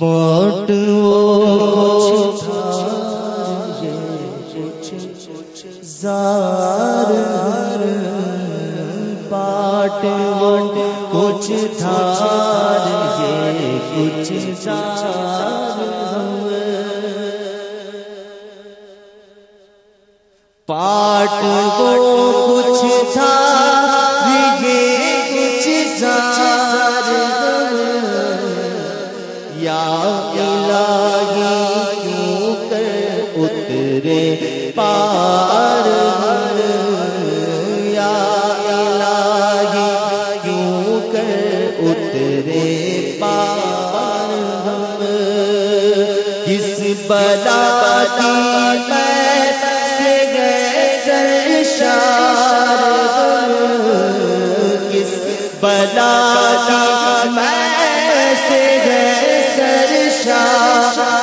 پاٹ زار پاٹ کچھ دھار یہ کچھ زار پاٹ پار یا الہی کیوں کر اترے پار ہم۔ کس بلا کی میں سے گئے سرشار کس بلا کی میں سے گئے سرشار۔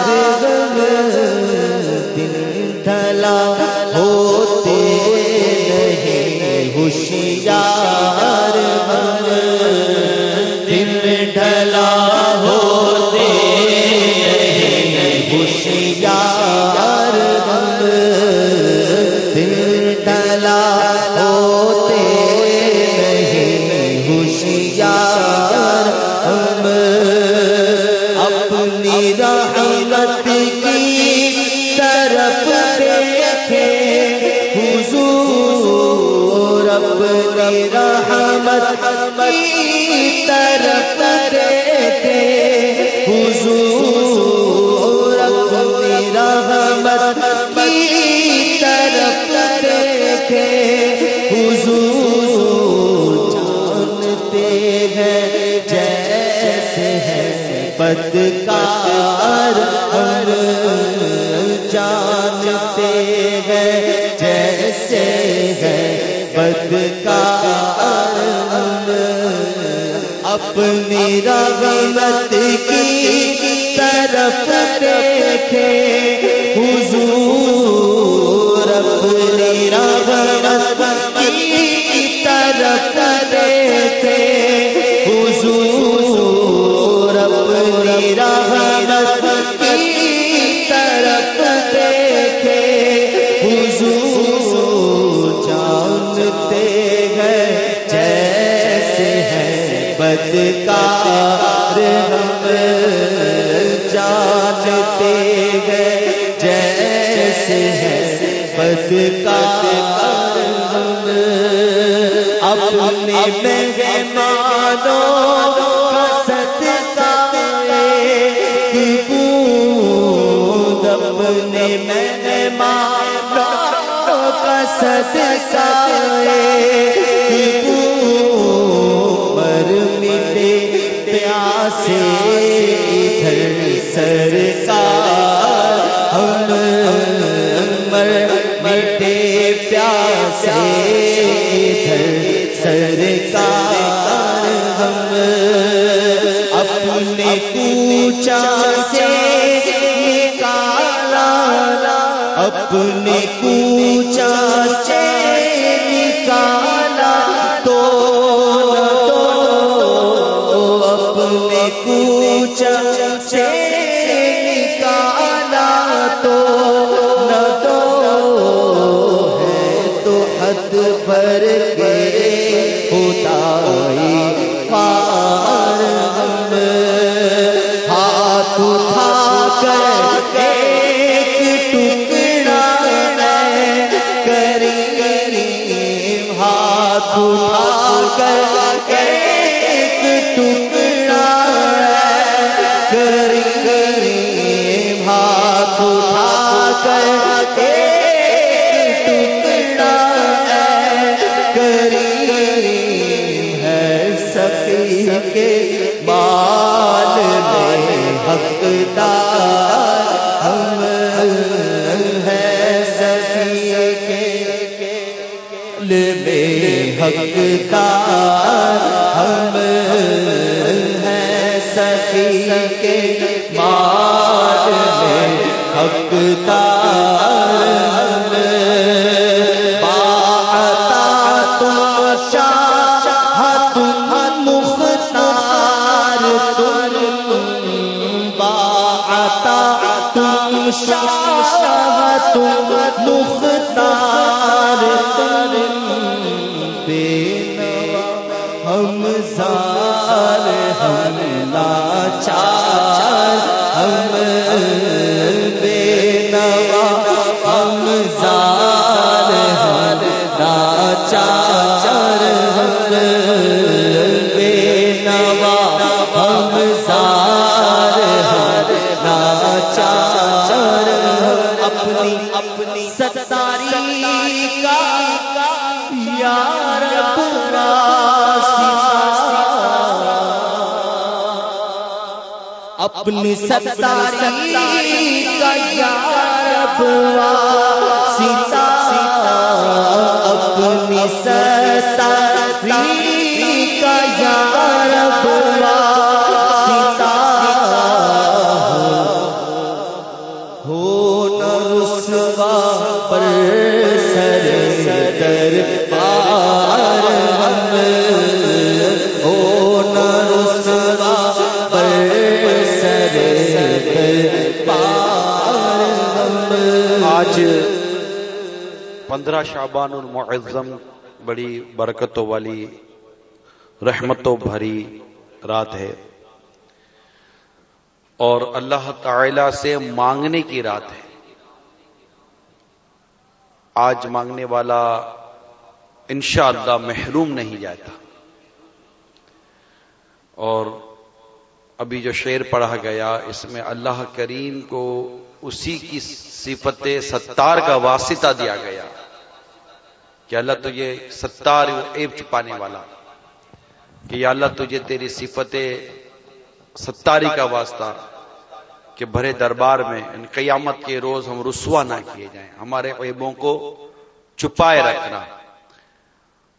حضور جانتے ہیں، جیسے ہے بدکار ہم جانتے ہیں، جیسے ہے بدکار ہم اپنی رغبت کی طرف دیکھے دیکھے حضور اپنی رغبت کی طرف دیکھے حضور جانتے ہیں جیسے ہیں بدکار ہم جانتے ہیں جیسے ہیں بدکار ہم اپنے مہمانوں کا صدقہ اپنے کوچا سے کا کے بال میں حقدار ہم ہے سخی کے بے حقدار ہم ہے سخی کے مال میں حقدار اپنی ستاری کا یار پورا سیتا اپنی ستاری شعبان المعظم، بڑی برکتوں والی، رحمتوں بھری رات ہے۔ اور اللہ تعالی سے مانگنے کی رات ہے۔ آج مانگنے والا انشاءاللہ محروم نہیں جاتا۔ اور ابھی جو شعر پڑھا گیا، اس میں اللہ کریم کو اسی کی صفت ستار کا واسطہ دیا گیا۔ کہ اللہ تجھے ستار عیب چھپانے والا کہ یا اللہ تجھے تیری صفت ستاری کا واسطہ کہ بھرے دربار میں ان قیامت کے روز ہم رسوا نہ کیے جائیں، ہمارے عیبوں کو چھپائے رکھنا۔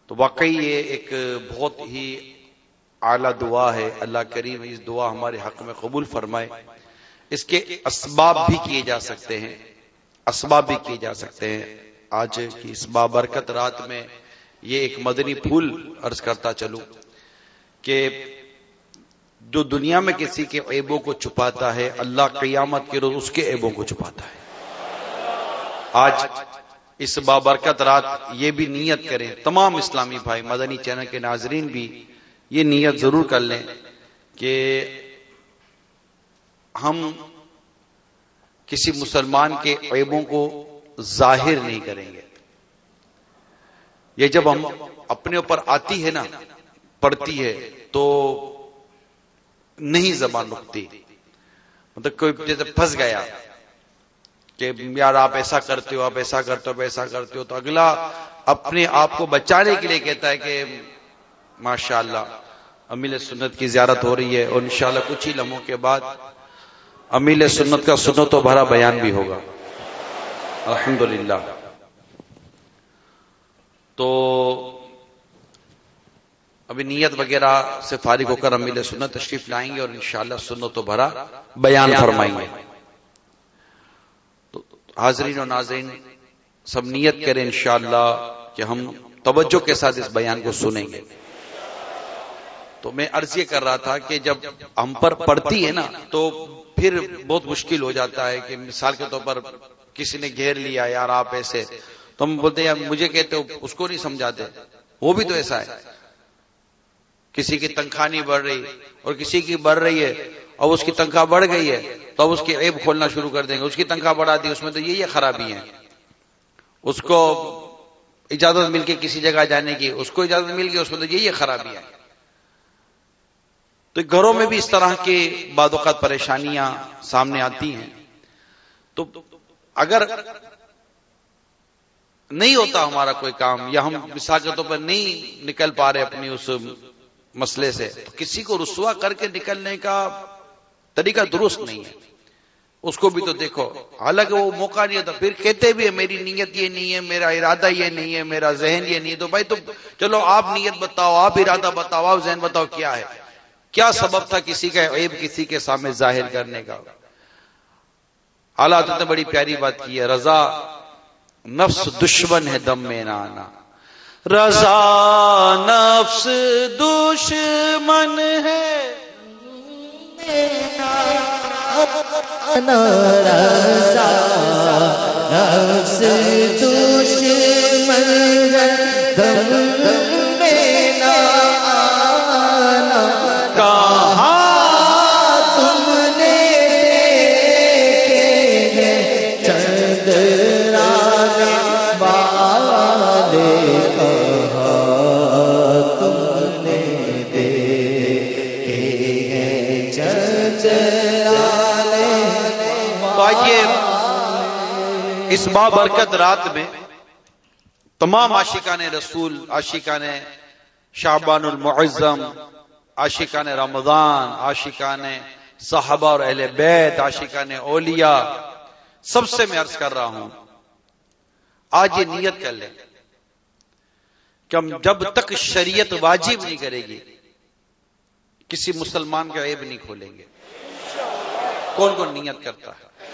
تو واقعی یہ ایک بہت ہی اعلی دعا ہے۔ اللہ کریم اس دعا ہمارے حق میں قبول فرمائے۔ اس کے اسباب بھی کیے جا سکتے ہیں۔ اسباب بھی کیے جا سکتے ہیں۔ آج کی اس بابرکت رات میں یہ ایک مدنی پھول عرض کرتا چلوں کہ جو دنیا میں کسی کے عیبوں کو چھپاتا ہے، اللہ قیامت کے روز اس کے عیبوں کو چھپاتا ہے۔ آج اس بابرکت رات یہ بھی نیت کریں، تمام اسلامی بھائی، مدنی چینل کے ناظرین بھی یہ نیت ضرور کر لیں کہ ہم کسی مسلمان کے عیبوں کو ظاہر نہیں کریں گے۔ یہ جب ہم اپنے اوپر آتی ہے نا، پڑتی ہے، تو نہیں زبان رکتی۔ مطلب کوئی جیسے پھنس گیا کہ یار آپ ایسا کرتے ہو، آپ ایسا کرتے ہو ایسا کرتے ہو، تو اگلا اپنے آپ کو بچانے کے لیے کہتا ہے کہ ماشاء اللہ امیل سنت کی زیارت ہو رہی ہے اور انشاءاللہ کچھ ہی لمحوں کے بعد امیل سنت کا سنت و بھرا بیان بھی ہوگا۔ الحمدللہ تو ابھی نیت وغیرہ سے فارغ ہو کر امیل سنت تشریف لائیں گے اور انشاءاللہ سنت و بھرا بیان فرمائیں گے۔ تو حاضرین و ناظرین، سب نیت کریں انشاءاللہ کہ ہم توجہ کے ساتھ اس بیان کو سنیں گے۔ تو میں عرض یہ کر رہا تھا کہ جب ہم پر پڑتی ہے نا، تو پھر بہت مشکل ہو جاتا ہے کہ مثال کے طور پر کسی نے گھیر لیا یار آپ ایسے۔ تو ہم بولتے ہیں، مجھے کہتے ہو، اس کو نہیں سمجھاتے۔ وہ بھی تو ایسا ہے۔ کسی کی تنخواہ نہیں بڑھ رہی، اور کسی کی بڑھ رہی ہے، اور اس کی تنخواہ بڑھ گئی ہے، تو اب اس کی عیب کھولنا شروع کر دیں گے۔ اس کی تنخواہ بڑھا دی، اس میں تو یہی خرابی ہے اس کو اجازت مل کے کسی جگہ جانے کی، اس کو اجازت مل گئی اس میں تو یہی خرابی ہے تو گھروں میں بھی اس طرح کے بعد اوقات پریشانیاں سامنے آتی ہیں۔ تو اگر نہیں ہوتا ہمارا کوئی کام، یا ہم مثال کے طور پر نہیں نکل پا رہے اپنی اس مسئلے سے، تو کسی کو رسوا کر کے نکلنے کا طریقہ درست نہیں ہے۔ اس کو بھی تو دیکھو، حالانکہ وہ موقع نہیں ہوتا، پھر کہتے بھی ہے میری نیت یہ نہیں ہے، میرا ارادہ یہ نہیں ہے، میرا ذہن یہ نہیں ہے۔ تو بھائی تو چلو، آپ نیت بتاؤ، آپ ارادہ بتاؤ، آپ ذہن بتاؤ، کیا ہے؟ کیا سبب تھا کسی کا عیب کسی کے سامنے ظاہر کرنے کا؟ حالات نے بڑی پیاری بات کی ہے، رضا نفس دشمن ہے دم میں نہ آنا۔ رضا نفس دشمن ہے۔ رضا نفس دشمن دم اس بابرکت رات میں تمام عاشقان رسول، عاشقان شعبان المعظم، عاشقان رمضان، عاشقان صحابہ اور اہل بیت، عاشقان اولیاء، سب سے میں عرض کر رہا ہوں، آج یہ نیت کر لیں کہ ہم جب تک شریعت واجب نہیں کرے گی، کسی مسلمان کا عیب نہیں کھولیں گے۔ کون کون نیت کرتا ہے؟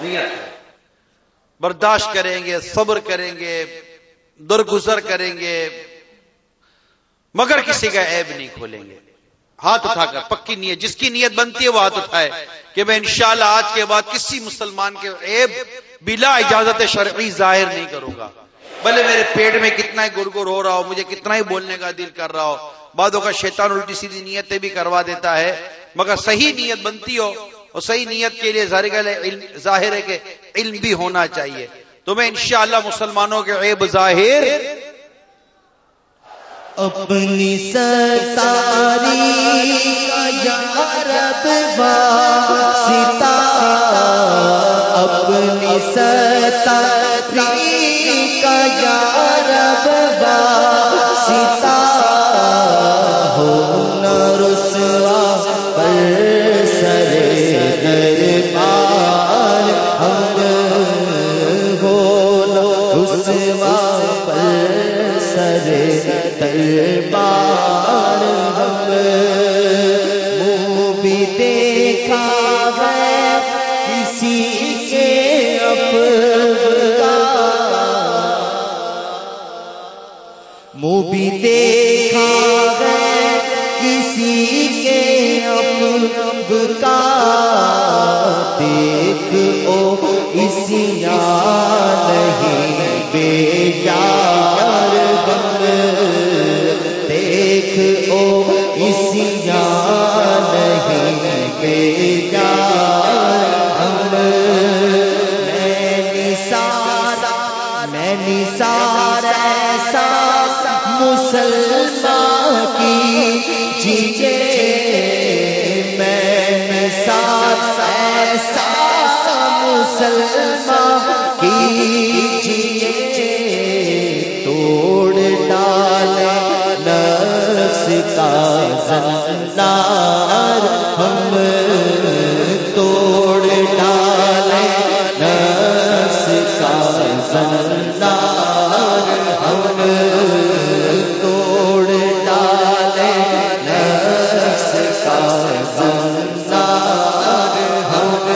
نیت۔ ہے برداشت کریں گے، صبر کریں گے، درگزر کریں گے، مگر کسی کا عیب نہیں کھولیں گے۔ ہاتھ اٹھا کر، پکی نیت، جس کی نیت بنتی ہے، وہ ہاتھ اٹھائے کہ میں انشاءاللہ آج کے بعد کسی مسلمان کے عیب بلا اجازت شرعی ظاہر نہیں کروں گا۔ بھلے میرے پیٹ میں کتنا ہی گڑ گڑ ہو رہا ہو، مجھے کتنا ہی بولنے کا دل کر رہا ہو بعدوں کا شیطان الٹی سیدھی نیتیں بھی کروا دیتا ہے، مگر صحیح نیت بنتی ہو اور صحیح نیت کے لیے ظاہر ہے کہ علم بھی ہونا چاہیے۔ تمہیں انشاءاللہ مسلمانوں کے عیب ظاہر۔ اپنی ستاری رب اپنی ستاری زنار ہم توڑ ڈالے، نفس کا زنار ہم توڑ ڈالے، نفس کا زنار ہم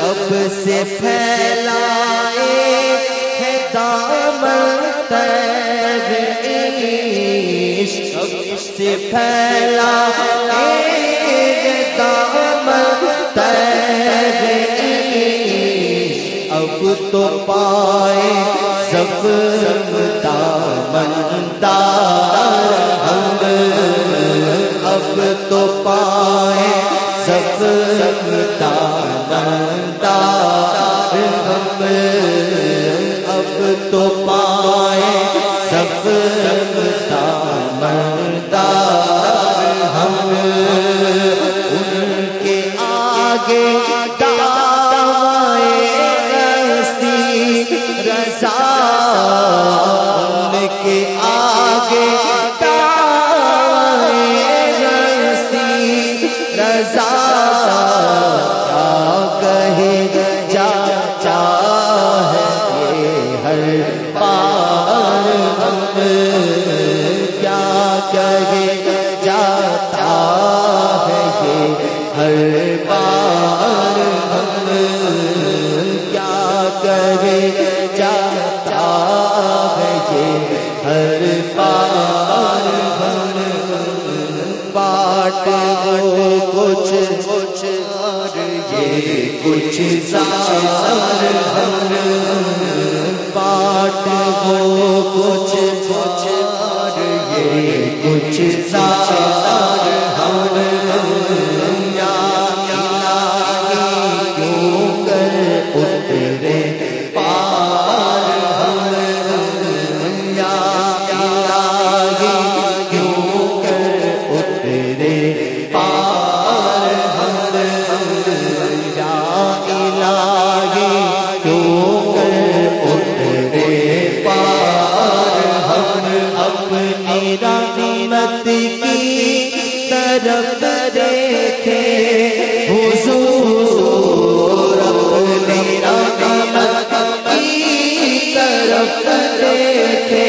کب سے پھیلائے ہے دامن تیغ عشق سے پھیلا اب تو پائے سب دامن دار ہم۔ اب تو پائے سب دامن دار ہم۔ اب تو یہ کچھ سار پاٹ کچھ کچھ یہ کچھ کرے تھے حضور اپنے رحمت کی طرف کرے تھے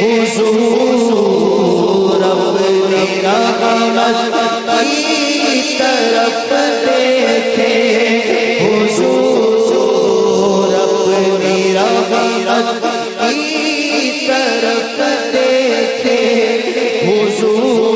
حضور اپنے رحمت کی طرف کرے تھے حضور اپنے رحمت کی طرف کرے تھے حضور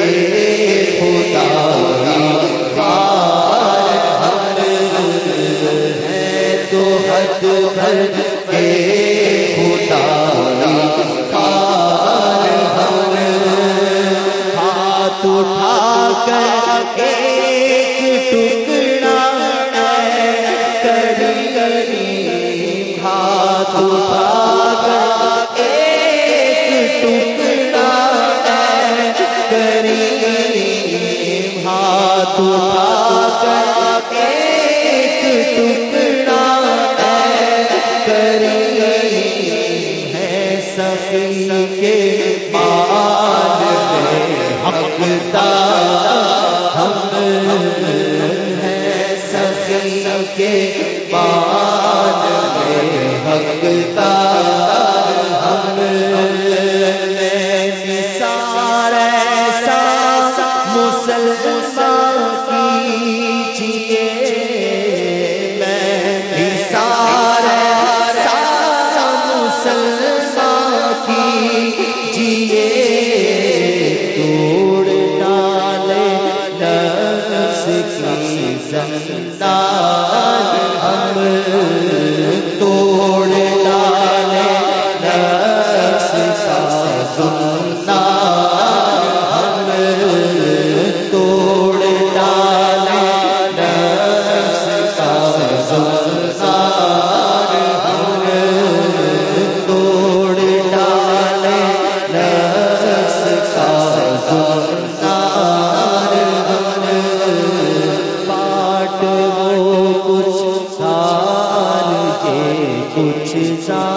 ہے تو حد کرتا ہم ہیں سخی کے پان میں حقتا کچھ جا